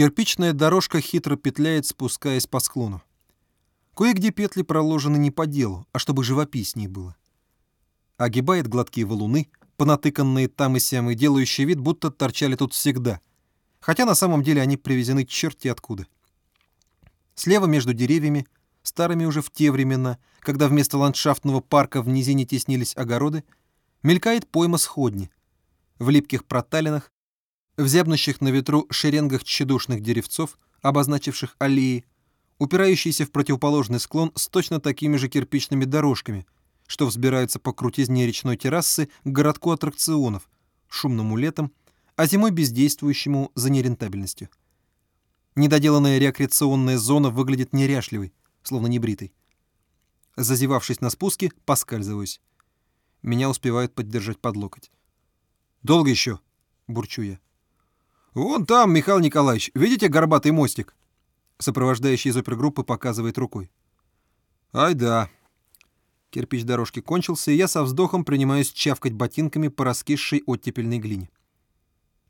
Кирпичная дорожка хитро петляет, спускаясь по склону. Кое-где петли проложены не по делу, а чтобы живописнее было. Огибает гладкие валуны, понатыканные там и сям, и делающие вид, будто торчали тут всегда. Хотя на самом деле они привезены черти откуда. Слева между деревьями, старыми уже в те времена, когда вместо ландшафтного парка в низине теснились огороды, мелькает пойма сходни. В липких проталинах, в зябнущих на ветру шеренгах тщедушных деревцов, обозначивших аллеи, упирающиеся в противоположный склон с точно такими же кирпичными дорожками, что взбираются по крутизне речной террасы к городку аттракционов, шумному летом, а зимой бездействующему за нерентабельностью. Недоделанная рекреационная зона выглядит неряшливой, словно небритой. Зазевавшись на спуске, поскальзываюсь. Меня успевают поддержать под локоть. «Долго еще?» — бурчу я. «Вон там, Михаил Николаевич, видите горбатый мостик?» Сопровождающий из опергруппы показывает рукой. «Ай да». Кирпич дорожки кончился, и я со вздохом принимаюсь чавкать ботинками по раскисшей оттепельной глине.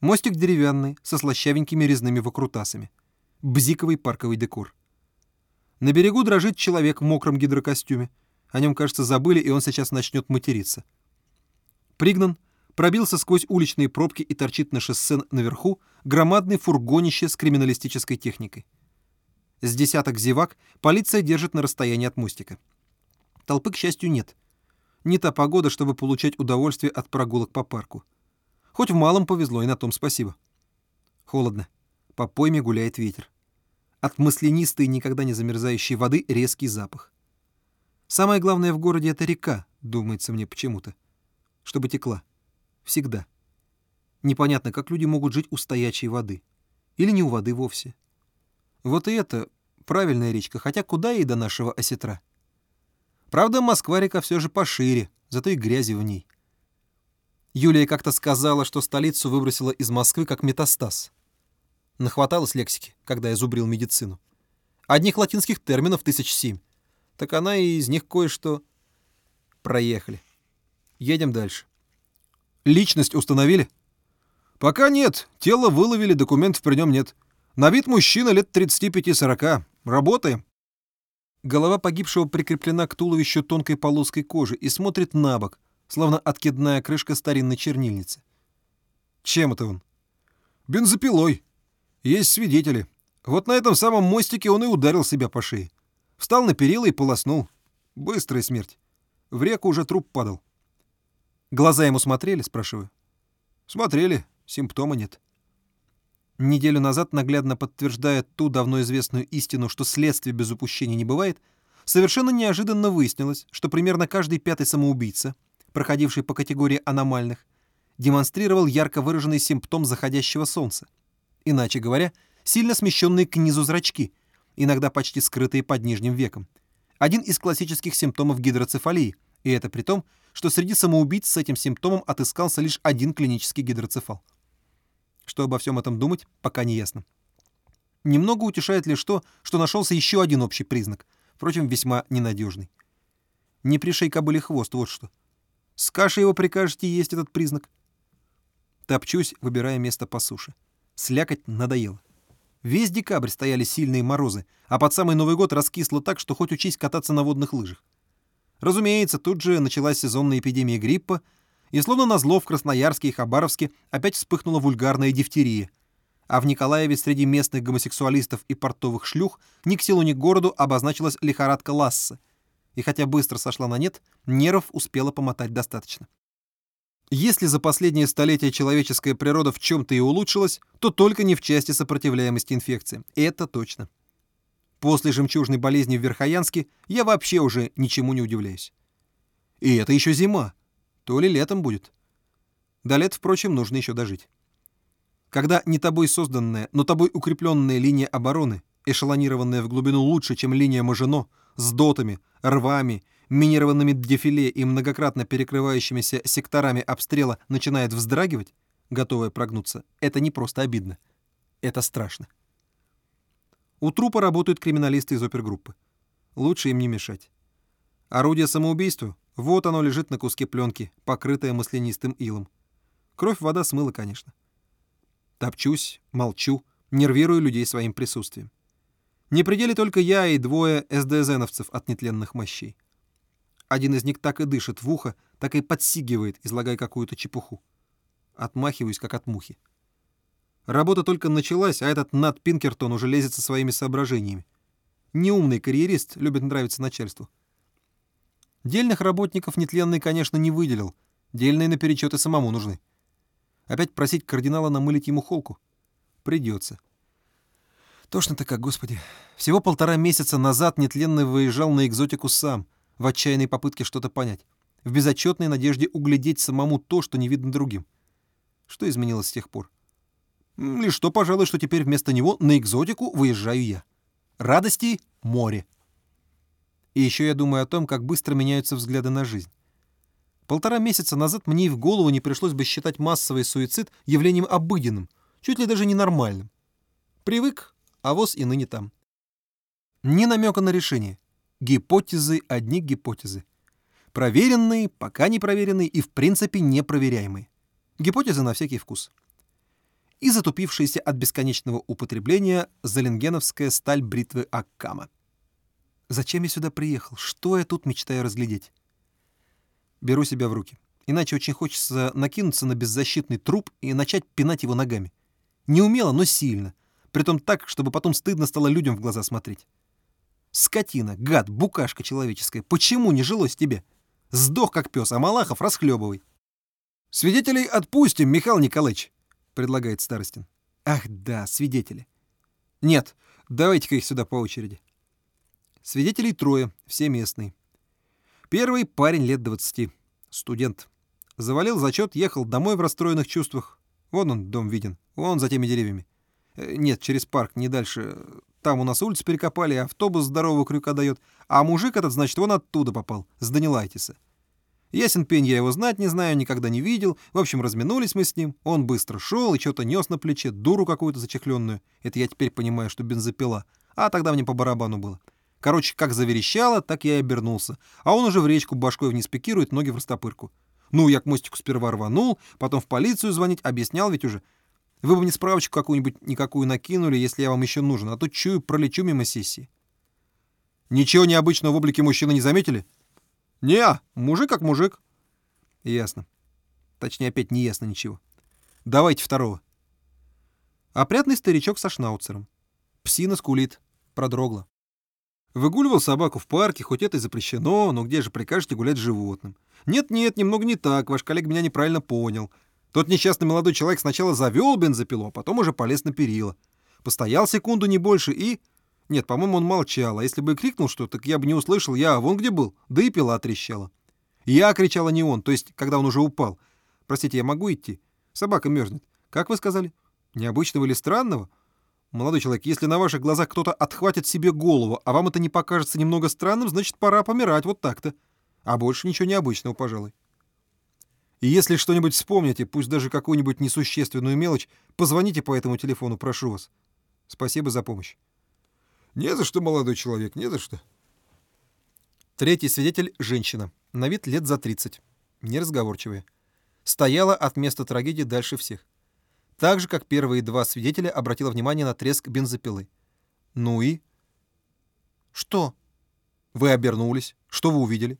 Мостик деревянный, со слащавенькими резными выкрутасами. Бзиковый парковый декор. На берегу дрожит человек в мокром гидрокостюме. О нем, кажется, забыли, и он сейчас начнет материться. Пригнан, пробился сквозь уличные пробки и торчит на шоссе наверху громадный фургонище с криминалистической техникой. С десяток зевак полиция держит на расстоянии от мостика. Толпы, к счастью, нет. Не та погода, чтобы получать удовольствие от прогулок по парку. Хоть в малом повезло, и на том спасибо. Холодно. По пойме гуляет ветер. От маслянистой, никогда не замерзающей воды резкий запах. Самое главное в городе — это река, думается мне почему-то. Чтобы текла. Всегда. Непонятно, как люди могут жить у стоячей воды. Или не у воды вовсе. Вот и это правильная речка, хотя куда ей до нашего осетра. Правда, Москва-река все же пошире, зато и грязи в ней. Юлия как-то сказала, что столицу выбросила из Москвы как метастаз. Нахваталась лексики, когда я зубрил медицину. Одних латинских терминов тысяч семь. Так она и из них кое-что... Проехали. Едем дальше. Личность установили? Пока нет. Тело выловили, документов при нем нет. На вид мужчина лет 35-40. Работаем. Голова погибшего прикреплена к туловищу тонкой полоской кожи и смотрит на бок, словно откидная крышка старинной чернильницы. Чем это он? Бензопилой. Есть свидетели. Вот на этом самом мостике он и ударил себя по шее. Встал на перила и полоснул. Быстрая смерть. В реку уже труп падал. Глаза ему смотрели, спрашиваю. Смотрели. Симптома нет. Неделю назад, наглядно подтверждая ту давно известную истину, что следствие без упущений не бывает, совершенно неожиданно выяснилось, что примерно каждый пятый самоубийца, проходивший по категории аномальных, демонстрировал ярко выраженный симптом заходящего солнца — Иначе говоря, сильно смещенные к низу зрачки, иногда почти скрытые под нижним веком. Один из классических симптомов гидроцефалии, и это при том, что среди самоубийц с этим симптомом отыскался лишь один клинический гидроцефал. Что обо всем этом думать, пока не ясно. Немного утешает лишь то, что нашелся еще один общий признак, впрочем, весьма ненадежный. Не пришей кобыле хвост, вот что. С кашей его прикажете есть этот признак. Топчусь, выбирая место по суше. Слякоть надоело. Весь декабрь стояли сильные морозы, а под самый Новый год раскисло так, что хоть учись кататься на водных лыжах. Разумеется, тут же началась сезонная эпидемия гриппа, и словно назло в Красноярске и Хабаровске опять вспыхнула вульгарная дифтерия. А в Николаеве среди местных гомосексуалистов и портовых шлюх ни к селу, ни к городу обозначилась лихорадка Ласса. И хотя быстро сошла на нет, нервов успела помотать достаточно. Если за последнее столетие человеческая природа в чем-то и улучшилась, то только не в части сопротивляемости инфекции. Это точно. После жемчужной болезни в Верхоянске я вообще уже ничему не удивляюсь. И это еще зима. То ли летом будет. До лет, впрочем, нужно еще дожить. Когда не тобой созданная, но тобой укрепленная линия обороны, эшелонированная в глубину лучше, чем линия Мажино, с дотами, рвами минированными дефиле и многократно перекрывающимися секторами обстрела начинает вздрагивать, готовая прогнуться, это не просто обидно. Это страшно. У трупа работают криминалисты из опергруппы. Лучше им не мешать. Орудие самоубийства, вот оно лежит на куске пленки, покрытое маслянистым илом. Кровь вода смыла, конечно. Топчусь, молчу, Нервирую людей своим присутствием. Не пределе только я и двое СДЗНовцев от нетленных мощей. Один из них так и дышит в ухо, так и подсигивает, излагая какую-то чепуху. Отмахиваюсь, как от мухи. Работа только началась, а этот Нат Пинкертон уже лезет со своими соображениями. Неумный карьерист, любит нравиться начальству. Дельных работников нетленный, конечно, не выделил. Дельные наперечет и самому нужны. Опять просить кардинала намылить ему холку? Придется. Тошно-то как, господи. Всего полтора месяца назад нетленный выезжал на экзотику сам, в отчаянной попытке что-то понять, в безотчетной надежде углядеть самому то, что не видно другим. Что изменилось с тех пор? Лишь то, пожалуй, что теперь вместо него на экзотику выезжаю я. Радости — море. И еще я думаю о том, как быстро меняются взгляды на жизнь. Полтора месяца назад мне и в голову не пришлось бы считать массовый суицид явлением обыденным, чуть ли даже ненормальным. Привык, а воз и ныне там. Ни намека на решение. Гипотезы, одни гипотезы. Проверенные, пока не проверенные и в принципе непроверяемые. Гипотезы на всякий вкус. И затупившаяся от бесконечного употребления заленгеновская сталь бритвы Аккама. Зачем я сюда приехал? Что я тут мечтаю разглядеть? Беру себя в руки. Иначе очень хочется накинуться на беззащитный труп и начать пинать его ногами. Неумело, но сильно. Притом так, чтобы потом стыдно стало людям в глаза смотреть. Скотина, гад, букашка человеческая, почему не жилось тебе? Сдох как пес, а Малахов расхлебывай. Свидетелей отпустим, Михаил Николаевич, предлагает Старостин. Ах да, свидетели. Нет, давайте-ка их сюда по очереди. Свидетелей трое, все местные. Первый парень лет 20, студент. Завалил зачет, ехал домой в расстроенных чувствах. Вон он, дом виден, вон за теми деревьями. Э, нет, через парк, не дальше. Там у нас улицу перекопали, автобус здорового крюка дает. А мужик этот, значит, вон оттуда попал, с Данилайтиса. Ясен пень, я его знать не знаю, никогда не видел. В общем, разминулись мы с ним. Он быстро шел и что-то нес на плече, дуру какую-то зачехленную. Это я теперь понимаю, что бензопила. А тогда мне по барабану было. Короче, как заверещало, так я и обернулся. А он уже в речку башкой вниз пикирует, ноги в растопырку. Ну, я к мостику сперва рванул, потом в полицию звонить, объяснял ведь уже. Вы бы мне справочку какую-нибудь никакую накинули, если я вам еще нужен, а то чую, пролечу мимо сессии. Ничего необычного в облике мужчины не заметили? Не, мужик как мужик. Ясно. Точнее, опять не ясно ничего. Давайте второго. Опрятный старичок со шнауцером. Псина скулит. Продрогла. Выгуливал собаку в парке, хоть это и запрещено, но где же прикажете гулять с животным? Нет-нет, немного не так, ваш коллега меня неправильно понял. Тот несчастный молодой человек сначала завел бензопилу, а потом уже полез на перила. Постоял секунду, не больше, и... Нет, по-моему, он молчал, а если бы крикнул что, так я бы не услышал, я вон где был, да и пила трещала. Я кричала не он, то есть, когда он уже упал. Простите, я могу идти? Собака мерзнет. Как вы сказали? Необычного или странного? Молодой человек, если на ваших глазах кто-то отхватит себе голову, а вам это не покажется немного странным, значит, пора помирать вот так-то. А больше ничего необычного, пожалуй. И если что-нибудь вспомните, пусть даже какую-нибудь несущественную мелочь, позвоните по этому телефону, прошу вас. Спасибо за помощь. Не за что, молодой человек, не за что. Третий свидетель — женщина. На вид лет за 30. Неразговорчивая. Стояла от места трагедии дальше всех. Так же, как первые два свидетеля, обратила внимание на треск бензопилы. Ну и? Что? Вы обернулись. Что вы увидели?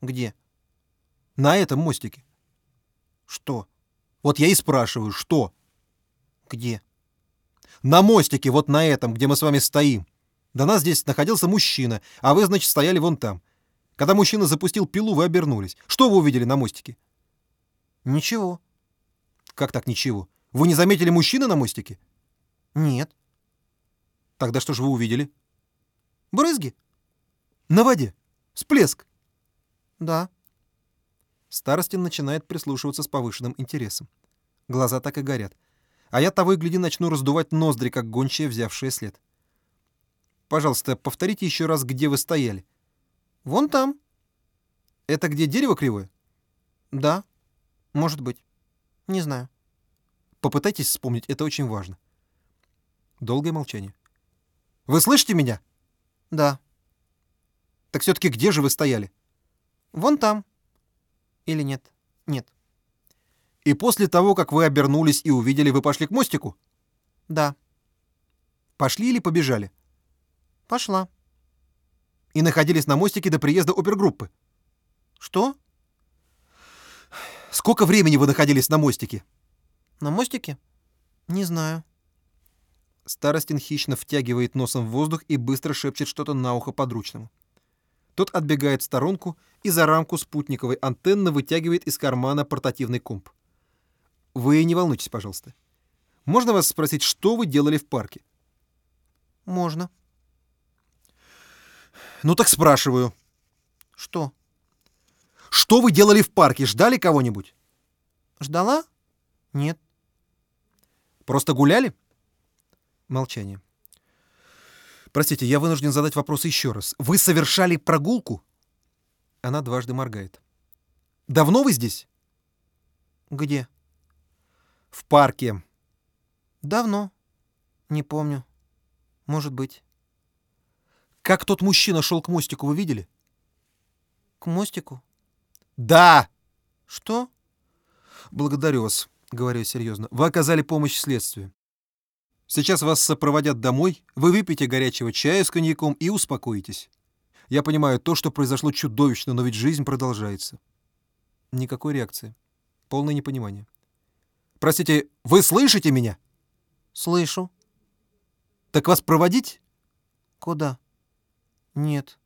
Где? На этом мостике. Что? Вот я и спрашиваю, что? Где? На мостике, вот на этом, где мы с вами стоим. До нас здесь находился мужчина, а вы, значит, стояли вон там. Когда мужчина запустил пилу, вы обернулись. Что вы увидели на мостике? Ничего. Как так ничего? Вы не заметили мужчины на мостике? Нет. Тогда что же вы увидели? Брызги. На воде. Всплеск. Да. Старостин начинает прислушиваться с повышенным интересом. Глаза так и горят. А я того и гляди начну раздувать ноздри, как гончая, взявшая след. Пожалуйста, повторите еще раз, где вы стояли. Вон там. Это где дерево кривое? Да. Может быть. Не знаю. Попытайтесь вспомнить, это очень важно. Долгое молчание. «Вы слышите меня?» «Да». «Так все-таки где же вы стояли?» «Вон там». «Или нет?» «Нет». «И после того, как вы обернулись и увидели, вы пошли к мостику?» «Да». Пошли или побежали? Пошла. И находились на мостике до приезда опергруппы. Что? Сколько времени вы находились на мостике? На мостике? Не знаю. Старостин хищно втягивает носом в воздух и быстро шепчет что-то на ухо подручному. Тот отбегает в сторонку и за рамку спутниковой антенны вытягивает из кармана портативный комп. Вы не волнуйтесь, пожалуйста. Можно вас спросить, что вы делали в парке? Можно. Ну так спрашиваю. Что? Что вы делали в парке? Ждали кого-нибудь? Ждала? Нет. Просто гуляли? Молчание. Простите, я вынужден задать вопрос еще раз. Вы совершали прогулку? Она дважды моргает. Давно вы здесь? Где? В парке. Давно. Не помню. Может быть. Как тот мужчина шел к мостику, вы видели? К мостику? Да! Что? Благодарю вас, говорю серьезно. Вы оказали помощь следствию. Сейчас вас сопроводят домой, вы выпьете горячего чая с коньяком и успокоитесь. Я понимаю, то, что произошло чудовищно, но ведь жизнь продолжается. Никакой реакции. Полное непонимание. Простите, вы слышите меня? Слышу. Так вас проводить? Куда? Нет.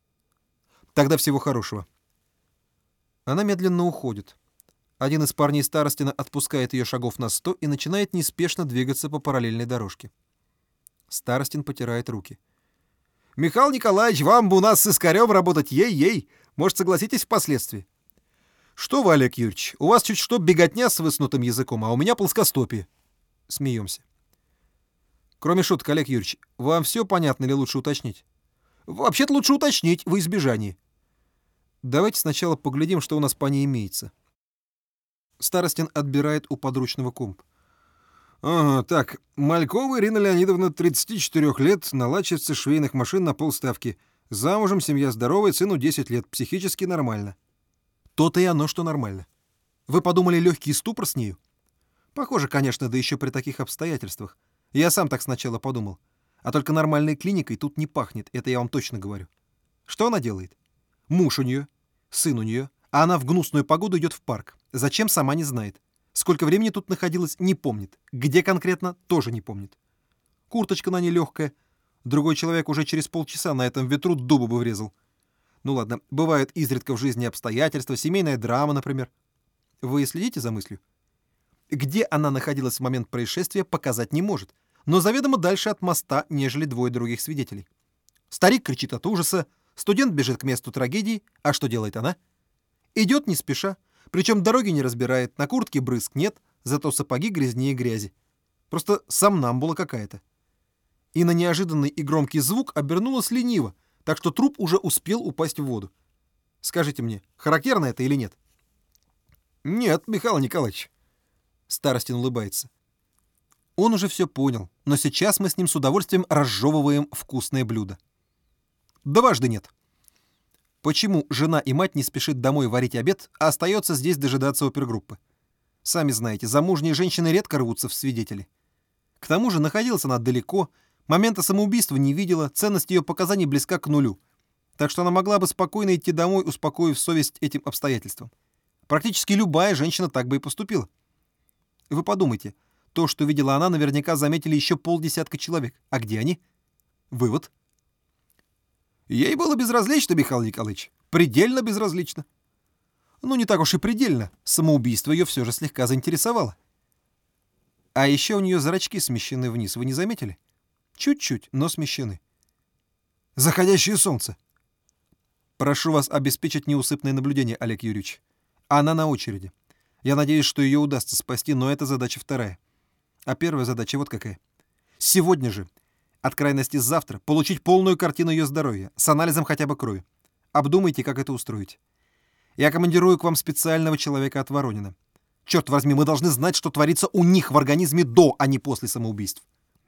Тогда всего хорошего. Она медленно уходит. Один из парней Старостина отпускает ее шагов на сто и начинает неспешно двигаться по параллельной дорожке. Старостин потирает руки. «Михаил Николаевич, вам бы у нас с искарем работать, ей-ей! Может, согласитесь впоследствии?» «Что вы, Олег Юрьевич, у вас чуть что беготня с высунутым языком, а у меня плоскостопие». Смеемся. Кроме шуток, Олег Юрьевич, вам все понятно или лучше уточнить? Вообще-то лучше уточнить, во избежании. Давайте сначала поглядим, что у нас по ней имеется. Старостин отбирает у подручного комп. Ага, так, Малькова Ирина Леонидовна, 34 лет, наладчица швейных машин на полставки. Замужем, семья здоровая, сыну 10 лет, психически нормально. То-то и оно, что нормально. Вы подумали, легкий ступор с нею? Похоже, конечно, да еще при таких обстоятельствах. Я сам так сначала подумал. А только нормальной клиникой тут не пахнет, это я вам точно говорю. Что она делает? Муж у нее, сын у нее, а она в гнусную погоду идет в парк. Зачем, сама не знает. Сколько времени тут находилась, не помнит. Где конкретно, тоже не помнит. Курточка на ней легкая. Другой человек уже через полчаса на этом ветру дубу бы врезал. Ну ладно, бывают изредка в жизни обстоятельства, семейная драма, например. Вы следите за мыслью? Где она находилась в момент происшествия, показать не может, но заведомо дальше от моста, нежели двое других свидетелей. Старик кричит от ужаса, студент бежит к месту трагедии, а что делает она? Идет не спеша, причем дороги не разбирает, на куртке брызг нет, зато сапоги грязнее грязи. Просто сомнамбула какая-то. И на неожиданный и громкий звук обернулась лениво, так что труп уже успел упасть в воду. Скажите мне, характерно это или нет? Нет, Михаил Николаевич. Старостин улыбается. Он уже все понял, но сейчас мы с ним с удовольствием разжевываем вкусное блюдо. Дважды нет. Почему жена и мать не спешит домой варить обед, а остается здесь дожидаться опергруппы? Сами знаете, замужние женщины редко рвутся в свидетели. К тому же находилась она далеко, момента самоубийства не видела, ценность ее показаний близка к нулю. Так что она могла бы спокойно идти домой, успокоив совесть этим обстоятельствам. Практически любая женщина так бы и поступила. Вы подумайте, то, что видела она, наверняка заметили еще полдесятка человек. А где они? Вывод. Ей было безразлично, Михаил Николаевич. Предельно безразлично. Ну, не так уж и предельно. Самоубийство ее все же слегка заинтересовало. А еще у нее зрачки смещены вниз, вы не заметили? Чуть-чуть, но смещены. Заходящее солнце. Прошу вас обеспечить неусыпное наблюдение, Олег Юрьевич. Она на очереди. Я надеюсь, что ее удастся спасти, но это задача вторая. А первая задача вот какая. Сегодня же, от крайности завтра, получить полную картину ее здоровья, с анализом хотя бы крови. Обдумайте, как это устроить. Я командирую к вам специального человека от Воронина. Черт возьми, мы должны знать, что творится у них в организме до, а не после самоубийств.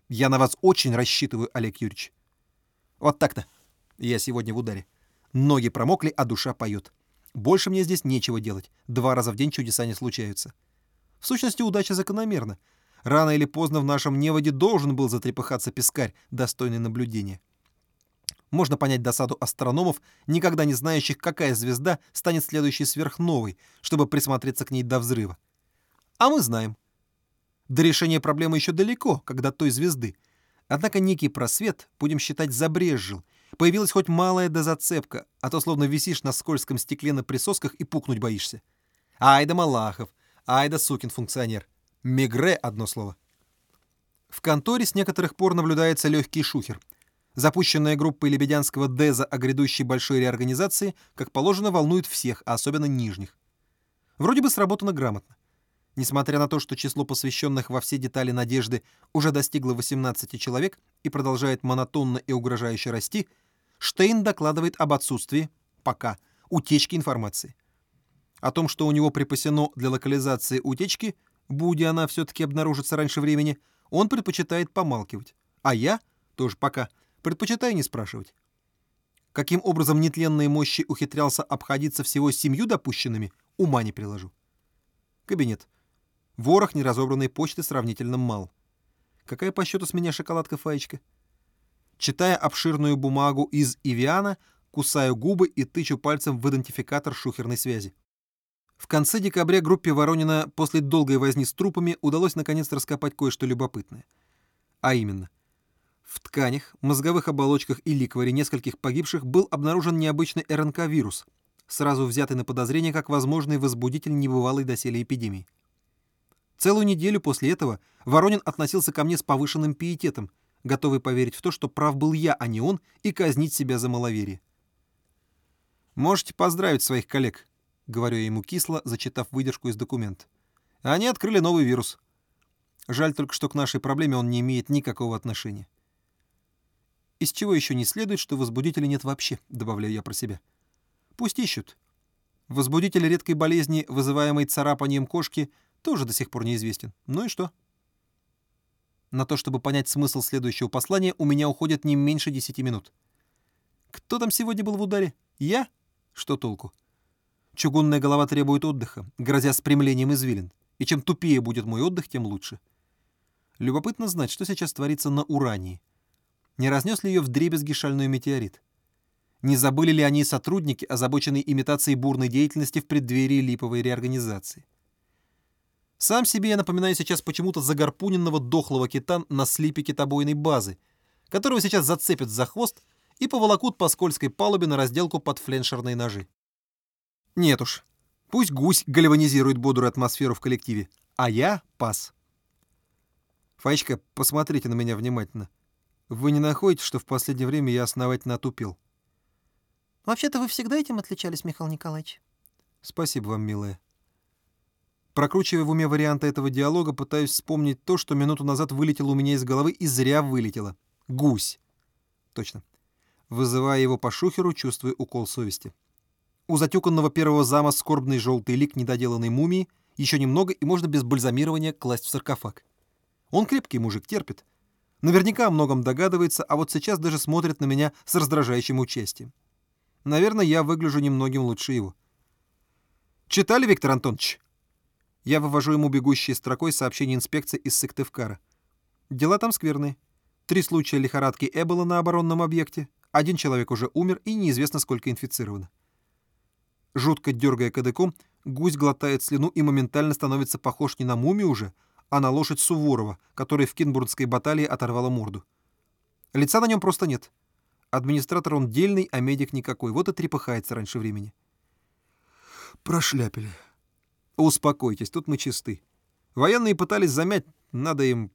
Я на вас очень рассчитываю, Олег Юрьевич. Вот так-то. Я сегодня в ударе. Ноги промокли, а душа поет. Больше мне здесь нечего делать. Два раза в день чудеса не случаются. В сущности, удача закономерна. Рано или поздно в нашем неводе должен был затрепыхаться пескарь, достойный наблюдения. Можно понять досаду астрономов, никогда не знающих, какая звезда станет следующей сверхновой, чтобы присмотреться к ней до взрыва. А мы знаем. До решения проблемы еще далеко, когда той звезды. Однако некий просвет, будем считать, забрезжил. Появилась хоть малая дозацепка, а то словно висишь на скользком стекле на присосках и пукнуть боишься. Ай да Малахов, ай да сукин функционер. Мегре одно слово. В конторе с некоторых пор наблюдается легкий шухер. Запущенная группой лебедянского Деза о грядущей большой реорганизации, как положено, волнует всех, а особенно нижних. Вроде бы сработано грамотно. Несмотря на то, что число посвященных во все детали надежды уже достигло 18 человек и продолжает монотонно и угрожающе расти, Штейн докладывает об отсутствии, пока, утечки информации. О том, что у него припасено для локализации утечки, будь она все-таки обнаружится раньше времени, он предпочитает помалкивать. А я, тоже пока, предпочитаю не спрашивать. Каким образом нетленные мощи ухитрялся обходиться всего семью допущенными, ума не приложу. Кабинет. Ворох неразобранной почты сравнительно мал. Какая по счету с меня шоколадка-фаечка? Читая обширную бумагу из Ивиана, кусаю губы и тычу пальцем в идентификатор шухерной связи. В конце декабря группе Воронина после долгой возни с трупами удалось наконец раскопать кое-что любопытное. А именно, в тканях, мозговых оболочках и ликваре нескольких погибших был обнаружен необычный РНК-вирус, сразу взятый на подозрение как возможный возбудитель небывалой доселе эпидемии. Целую неделю после этого Воронин относился ко мне с повышенным пиететом, готовый поверить в то, что прав был я, а не он, и казнить себя за маловерие. «Можете поздравить своих коллег», — говорю я ему кисло, зачитав выдержку из документа. «Они открыли новый вирус. Жаль только, что к нашей проблеме он не имеет никакого отношения». Из чего еще не следует, что возбудителя нет вообще, добавляю я про себя. Пусть ищут. Возбудитель редкой болезни, вызываемой царапанием кошки, тоже до сих пор неизвестен. Ну и что? На то, чтобы понять смысл следующего послания, у меня уходит не меньше десяти минут. Кто там сегодня был в ударе? Я? Что толку? Чугунная голова требует отдыха, грозя спрямлением извилин. И чем тупее будет мой отдых, тем лучше. Любопытно знать, что сейчас творится на Урании. Не разнес ли ее в дребезги шальной метеорит? Не забыли ли они сотрудники, озабоченные имитацией бурной деятельности в преддверии липовой реорганизации? Сам себе я напоминаю сейчас почему-то загорпуненного дохлого кита на слипе китобойной базы, которого сейчас зацепят за хвост и поволокут по скользкой палубе на разделку под фленшерные ножи. Нет уж, пусть гусь гальванизирует бодрую атмосферу в коллективе, а я пас. Фаечка, посмотрите на меня внимательно. Вы не находите, что в последнее время я основательно отупил? Вообще-то вы всегда этим отличались, Михаил Николаевич. Спасибо вам, милая. Прокручивая в уме варианты этого диалога, пытаюсь вспомнить то, что минуту назад вылетело у меня из головы и зря вылетело. Гусь. Точно. Вызывая его по шухеру, чувствую укол совести. У затюканного первого зама скорбный желтый лик недоделанной мумии еще немного, и можно без бальзамирования класть в саркофаг. Он крепкий мужик, терпит. Наверняка о многом догадывается, а вот сейчас даже смотрит на меня с раздражающим участием. Наверное, я выгляжу немногим лучше его. «Читали, Виктор Антонович?» Я вывожу ему бегущей строкой сообщение инспекции из Сыктывкара. Дела там скверные. Три случая лихорадки Эбола на оборонном объекте. Один человек уже умер и неизвестно сколько инфицировано. Жутко дергая кадыком, гусь глотает слюну и моментально становится похож не на мумию уже, а на лошадь Суворова, которой в Кинбургской баталии оторвала морду. Лица на нем просто нет. Администратор он дельный, а медик никакой. Вот и трепыхается раньше времени. Прошляпили. Успокойтесь, тут мы чисты. Военные пытались замять, надо им...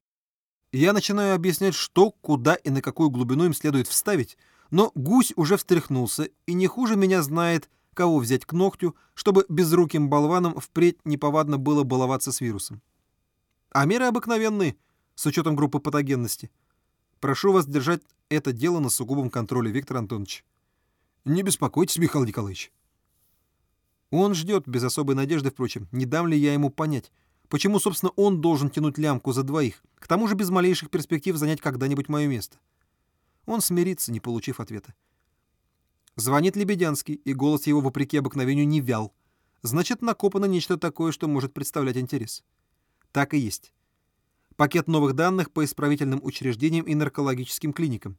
Я начинаю объяснять, что, куда и на какую глубину им следует вставить, но гусь уже встряхнулся и не хуже меня знает, кого взять к ногтю, чтобы безруким болваном впредь неповадно было баловаться с вирусом. А меры обыкновенные, с учетом группы патогенности. Прошу вас держать это дело на сугубом контроле, Виктор Антонович. Не беспокойтесь, Михаил Николаевич. Он ждет, без особой надежды, впрочем, не дам ли я ему понять, почему, собственно, он должен тянуть лямку за двоих, к тому же без малейших перспектив занять когда-нибудь мое место. Он смирится, не получив ответа. Звонит Лебедянский, и голос его, вопреки обыкновению, не вял. Значит, накопано нечто такое, что может представлять интерес. Так и есть. Пакет новых данных по исправительным учреждениям и наркологическим клиникам.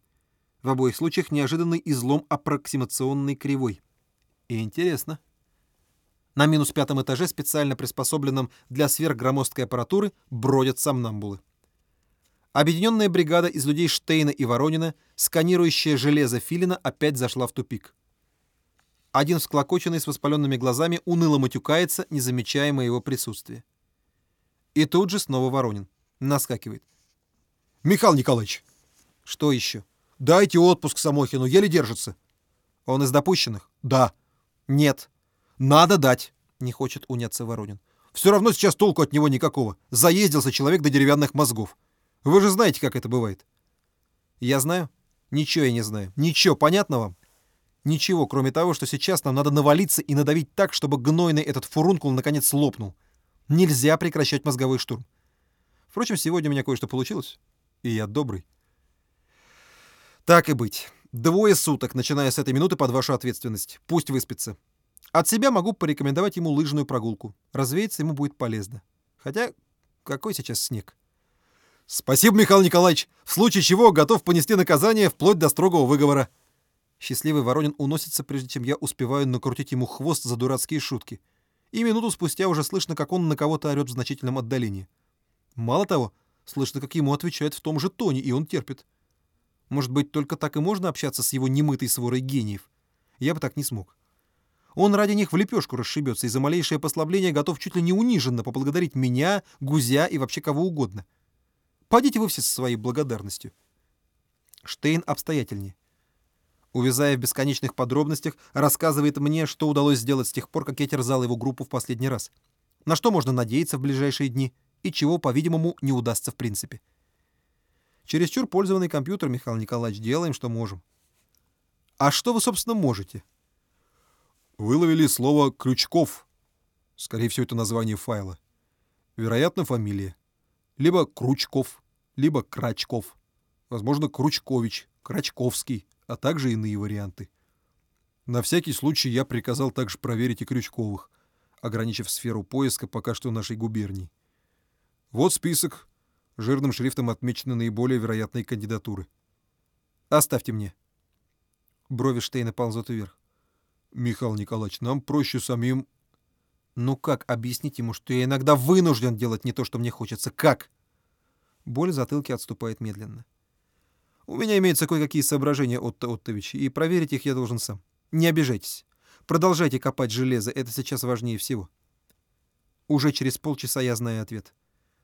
В обоих случаях неожиданный излом аппроксимационной кривой. И интересно. На минус пятом этаже, специально приспособленном для сверхгромоздкой аппаратуры, бродят сомнамбулы. Объединенная бригада из людей Штейна и Воронина, сканирующая железо Филина, опять зашла в тупик. Один всклокоченный с воспаленными глазами уныло матюкается, не замечая моего присутствия. И тут же снова Воронин. Наскакивает. «Михаил Николаевич!» «Что еще?» «Дайте отпуск Самохину, еле держится». «Он из допущенных?» «Да». «Нет». «Надо дать», — не хочет уняться Воронин. «Все равно сейчас толку от него никакого. Заездился человек до деревянных мозгов. Вы же знаете, как это бывает». «Я знаю?» «Ничего я не знаю. Ничего, понятно вам?» «Ничего, кроме того, что сейчас нам надо навалиться и надавить так, чтобы гнойный этот фурункул наконец лопнул. Нельзя прекращать мозговой штурм. Впрочем, сегодня у меня кое-что получилось, и я добрый. Так и быть. Двое суток, начиная с этой минуты, под вашу ответственность. Пусть выспится. От себя могу порекомендовать ему лыжную прогулку. Развеяться ему будет полезно. Хотя, какой сейчас снег? Спасибо, Михаил Николаевич. В случае чего готов понести наказание вплоть до строгого выговора. Счастливый Воронин уносится, прежде чем я успеваю накрутить ему хвост за дурацкие шутки. И минуту спустя уже слышно, как он на кого-то орет в значительном отдалении. Мало того, слышно, как ему отвечают в том же тоне, и он терпит. Может быть, только так и можно общаться с его немытой сворой гениев? Я бы так не смог. Он ради них в лепешку расшибется и за малейшее послабление готов чуть ли не униженно поблагодарить меня, Гузя и вообще кого угодно. Пойдите вы все со своей благодарностью. Штейн обстоятельнее. Увязая в бесконечных подробностях, рассказывает мне, что удалось сделать с тех пор, как я терзал его группу в последний раз. На что можно надеяться в ближайшие дни — и чего, по-видимому, не удастся в принципе. Чересчур пользованный компьютер, Михаил Николаевич, делаем, что можем. А что вы, собственно, можете? Выловили слово «Крючков». Скорее всего, это название файла. Вероятно, фамилия. Либо Кручков, либо Крачков. Возможно, Кручкович, Крачковский, а также иные варианты. На всякий случай я приказал также проверить и Крючковых, ограничив сферу поиска пока что нашей губернии. Вот список. Жирным шрифтом отмечены наиболее вероятные кандидатуры. Оставьте мне. Брови Штейна ползут вверх. Михаил Николаевич, нам проще самим... Ну как объяснить ему, что я иногда вынужден делать не то, что мне хочется? Как? Боль в затылке отступает медленно. У меня имеются кое-какие соображения, Отто Оттович, и проверить их я должен сам. Не обижайтесь. Продолжайте копать железо, это сейчас важнее всего. Уже через полчаса я знаю ответ.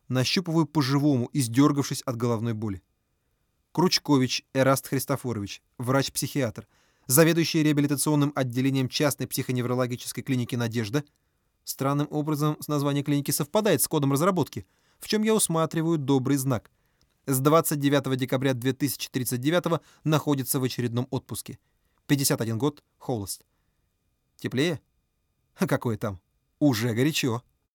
Нащупываю по-живому, издергавшись от головной боли. Кручкович Эраст Христофорович, врач-психиатр, заведующий реабилитационным отделением частной психоневрологической клиники «Надежда». Странным образом название клиники совпадает с кодом разработки, в чем я усматриваю добрый знак. С 29 декабря 2039 находится в очередном отпуске. 51 год, холост. Теплее? А какое там? Уже горячо.